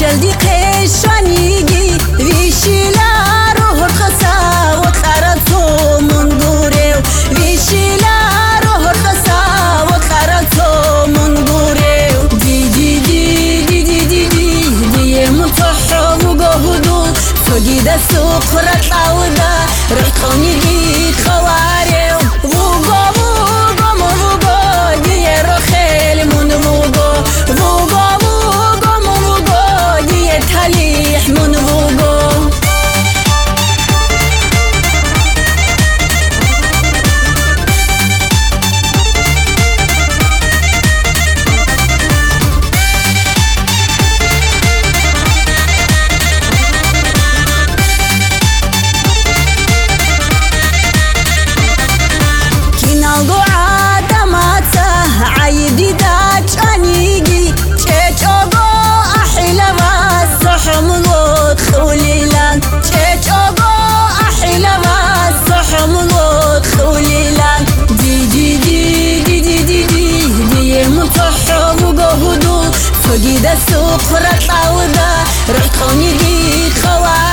جلدي قشانيجي ويشي لا روح الخسا وخرطو من قوري ويشي لا روح الخسا وخرطو دی قوري دي دي دي دي دي دي دي دي مطحو وقهدو ҳаргида не рӯҳқонигӣ хала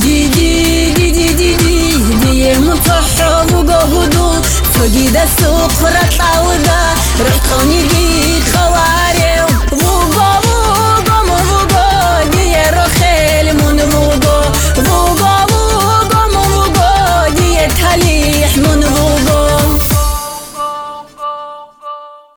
دیدی جديدي و المتحف وقهدو فقيدة السوق رطع ودا ريحتوني